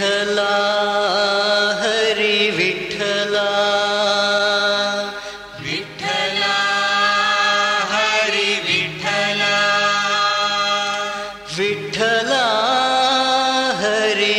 Vitthala Hari Vitthala Vitthala Hari Vitthala Vitthala Hari